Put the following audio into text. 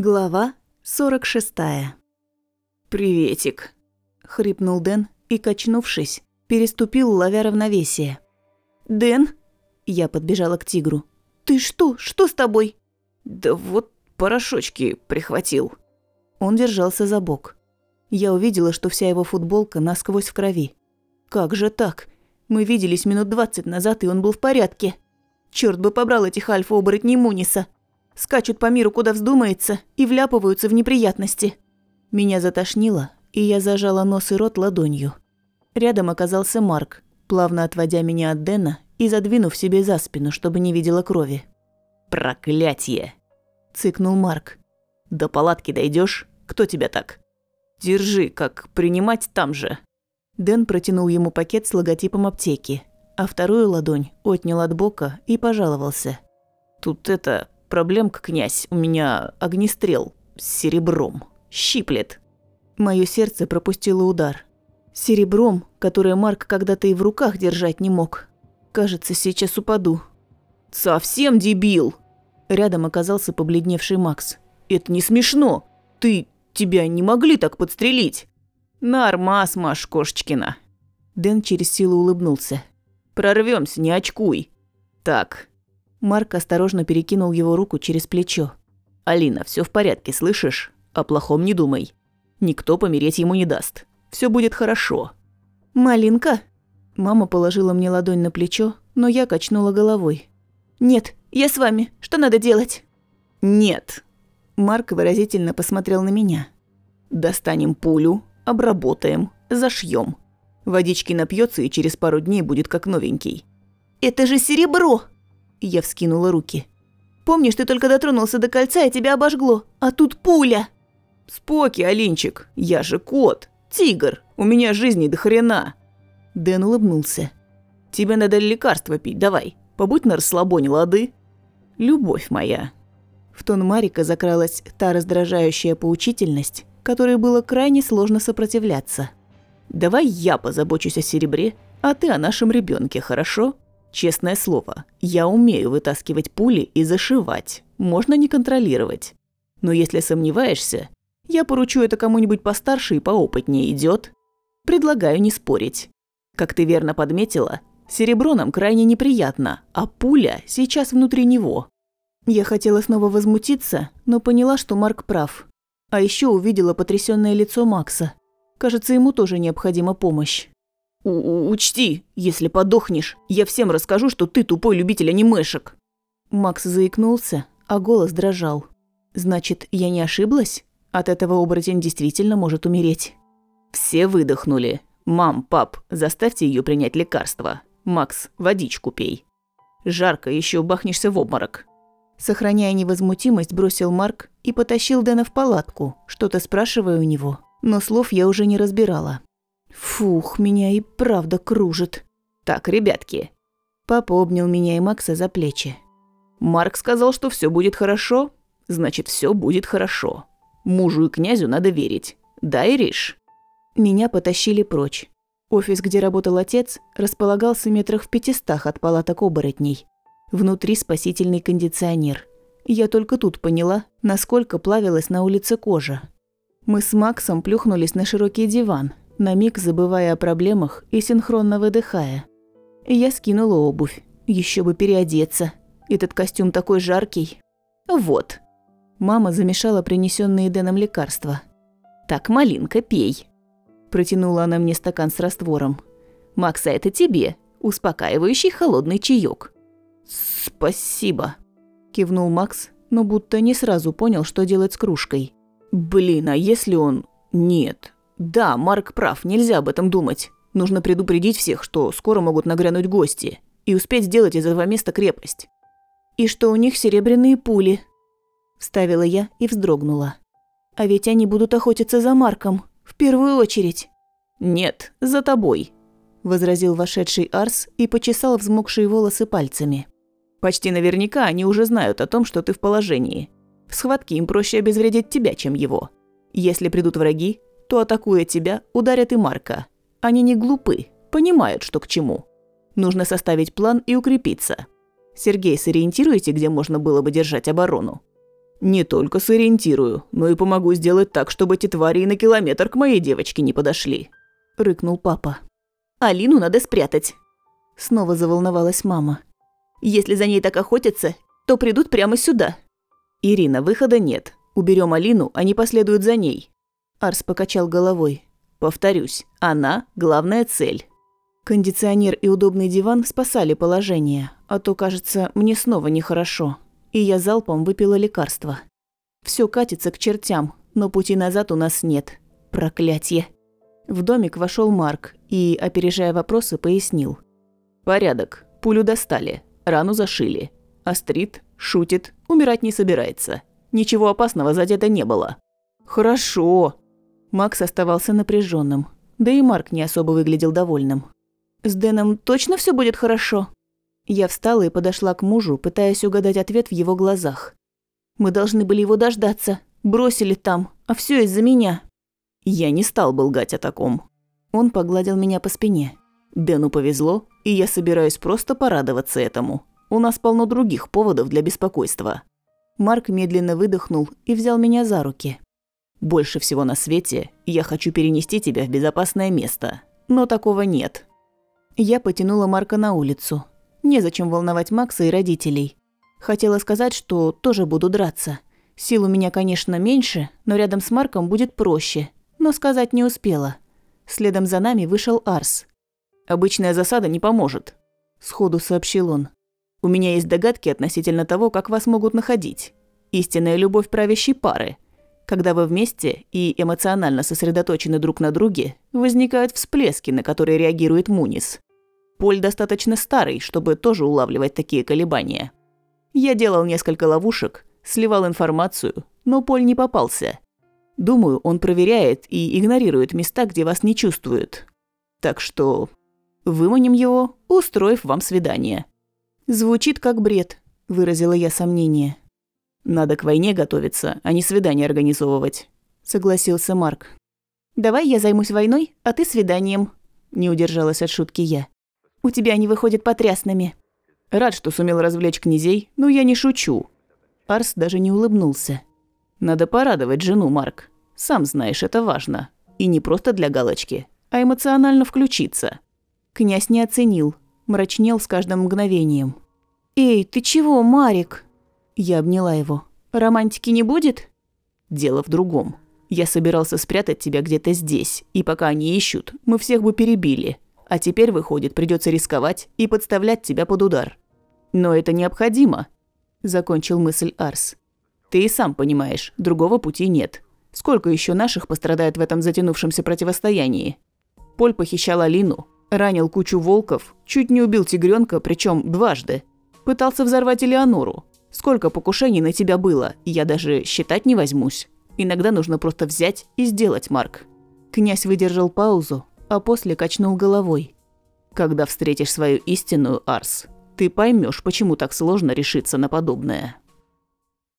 Глава 46. «Приветик», — хрипнул Дэн и, качнувшись, переступил, ловя равновесие. «Дэн?» — я подбежала к тигру. «Ты что? Что с тобой?» «Да вот порошочки прихватил». Он держался за бок. Я увидела, что вся его футболка насквозь в крови. «Как же так? Мы виделись минут двадцать назад, и он был в порядке. Черт бы побрал этих альфа-оборотней Муниса!» Скачут по миру, куда вздумается, и вляпываются в неприятности. Меня затошнило, и я зажала нос и рот ладонью. Рядом оказался Марк, плавно отводя меня от Дэна и задвинув себе за спину, чтобы не видела крови. «Проклятье!» – цыкнул Марк. «До палатки дойдешь? Кто тебя так?» «Держи, как принимать там же». Дэн протянул ему пакет с логотипом аптеки, а вторую ладонь отнял от бока и пожаловался. «Тут это, Проблемка, князь, у меня огнестрел с серебром. Щиплет. Моё сердце пропустило удар. Серебром, которое Марк когда-то и в руках держать не мог. Кажется, сейчас упаду. «Совсем дебил!» Рядом оказался побледневший Макс. «Это не смешно! Ты... тебя не могли так подстрелить!» «Нормас, Маш Кошечкина!» Дэн через силу улыбнулся. «Прорвёмся, не очкуй!» «Так, Марк осторожно перекинул его руку через плечо. «Алина, все в порядке, слышишь? О плохом не думай. Никто помереть ему не даст. Все будет хорошо». «Малинка?» Мама положила мне ладонь на плечо, но я качнула головой. «Нет, я с вами. Что надо делать?» «Нет». Марк выразительно посмотрел на меня. «Достанем пулю, обработаем, зашьем. Водички напьется и через пару дней будет как новенький». «Это же серебро!» Я вскинула руки. «Помнишь, ты только дотронулся до кольца, и тебя обожгло, а тут пуля!» «Споки, Алинчик, я же кот, тигр, у меня жизни до хрена!» Дэн улыбнулся. «Тебе надо лекарство пить, давай, побудь на расслабоне, лады?» «Любовь моя!» В тон Марика закралась та раздражающая поучительность, которой было крайне сложно сопротивляться. «Давай я позабочусь о серебре, а ты о нашем ребенке, хорошо?» Честное слово, я умею вытаскивать пули и зашивать. Можно не контролировать. Но если сомневаешься, я поручу это кому-нибудь постарше и поопытнее идет. Предлагаю не спорить. Как ты верно подметила, серебро нам крайне неприятно, а пуля сейчас внутри него. Я хотела снова возмутиться, но поняла, что Марк прав. А еще увидела потрясенное лицо Макса. Кажется, ему тоже необходима помощь. У «Учти, если подохнешь, я всем расскажу, что ты тупой любитель анимешек». Макс заикнулся, а голос дрожал. «Значит, я не ошиблась? От этого оборотень действительно может умереть». Все выдохнули. «Мам, пап, заставьте ее принять лекарство. Макс, водичку пей. Жарко, еще бахнешься в обморок». Сохраняя невозмутимость, бросил Марк и потащил Дэна в палатку, что-то спрашивая у него, но слов я уже не разбирала. Фух, меня и правда кружит. Так, ребятки. Папа обнял меня и Макса за плечи. Марк сказал, что все будет хорошо. Значит, все будет хорошо. Мужу и князю надо верить. Да, Ириш? Меня потащили прочь. Офис, где работал отец, располагался метрах в пятистах от палаток оборотней. Внутри спасительный кондиционер. Я только тут поняла, насколько плавилась на улице кожа. Мы с Максом плюхнулись на широкий диван, на миг забывая о проблемах и синхронно выдыхая. Я скинула обувь. Еще бы переодеться. Этот костюм такой жаркий. Вот. Мама замешала принесенные Дэном лекарства. «Так, малинка, пей». Протянула она мне стакан с раствором. «Макса, это тебе. Успокаивающий холодный чаек. «Спасибо», – кивнул Макс, но будто не сразу понял, что делать с кружкой. «Блин, а если он...» «Нет, да, Марк прав, нельзя об этом думать. Нужно предупредить всех, что скоро могут нагрянуть гости, и успеть сделать из этого места крепость. И что у них серебряные пули. Вставила я и вздрогнула. А ведь они будут охотиться за Марком, в первую очередь. Нет, за тобой, возразил вошедший Арс и почесал взмокшие волосы пальцами. Почти наверняка они уже знают о том, что ты в положении. В схватке им проще обезвредить тебя, чем его. Если придут враги, то, атакуя тебя, ударят и Марка. Они не глупы, понимают, что к чему. Нужно составить план и укрепиться. Сергей, сориентируйте, где можно было бы держать оборону. Не только сориентирую, но и помогу сделать так, чтобы эти твари и на километр к моей девочке не подошли», – рыкнул папа. «Алину надо спрятать», – снова заволновалась мама. «Если за ней так охотятся, то придут прямо сюда». «Ирина, выхода нет. Уберем Алину, они последуют за ней». Арс покачал головой. «Повторюсь, она – главная цель». Кондиционер и удобный диван спасали положение, а то, кажется, мне снова нехорошо и я залпом выпила лекарство. Все катится к чертям, но пути назад у нас нет. Проклятье. В домик вошел Марк и, опережая вопросы, пояснил. «Порядок. Пулю достали. Рану зашили. Астрид шутит, умирать не собирается. Ничего опасного задето не было». «Хорошо». Макс оставался напряженным, да и Марк не особо выглядел довольным. «С Дэном точно все будет хорошо?» Я встала и подошла к мужу, пытаясь угадать ответ в его глазах. «Мы должны были его дождаться. Бросили там, а все из-за меня». Я не стал бы лгать о таком. Он погладил меня по спине. Дэну повезло, и я собираюсь просто порадоваться этому. У нас полно других поводов для беспокойства. Марк медленно выдохнул и взял меня за руки. «Больше всего на свете я хочу перенести тебя в безопасное место, но такого нет». Я потянула Марка на улицу. Незачем волновать Макса и родителей. Хотела сказать, что тоже буду драться. Сил у меня, конечно, меньше, но рядом с Марком будет проще. Но сказать не успела. Следом за нами вышел Арс. «Обычная засада не поможет», – сходу сообщил он. «У меня есть догадки относительно того, как вас могут находить. Истинная любовь правящей пары. Когда вы вместе и эмоционально сосредоточены друг на друге, возникают всплески, на которые реагирует Мунис. Поль достаточно старый, чтобы тоже улавливать такие колебания. Я делал несколько ловушек, сливал информацию, но Поль не попался. Думаю, он проверяет и игнорирует места, где вас не чувствуют. Так что выманим его, устроив вам свидание. Звучит как бред, выразила я сомнение. Надо к войне готовиться, а не свидание организовывать, согласился Марк. Давай я займусь войной, а ты свиданием, не удержалась от шутки я. У тебя они выходят потрясными». «Рад, что сумел развлечь князей, но я не шучу». Арс даже не улыбнулся. «Надо порадовать жену, Марк. Сам знаешь, это важно. И не просто для галочки, а эмоционально включиться». Князь не оценил, мрачнел с каждым мгновением. «Эй, ты чего, Марик?» Я обняла его. «Романтики не будет?» «Дело в другом. Я собирался спрятать тебя где-то здесь, и пока они ищут, мы всех бы перебили. А теперь, выходит, придется рисковать и подставлять тебя под удар. Но это необходимо, закончил мысль Арс. Ты и сам понимаешь, другого пути нет. Сколько еще наших пострадает в этом затянувшемся противостоянии? Поль похищал Алину, ранил кучу волков, чуть не убил тигренка, причем дважды. Пытался взорвать Элеонору. Сколько покушений на тебя было, я даже считать не возьмусь. Иногда нужно просто взять и сделать, Марк. Князь выдержал паузу, а после качнул головой. «Когда встретишь свою истинную, Арс, ты поймешь, почему так сложно решиться на подобное».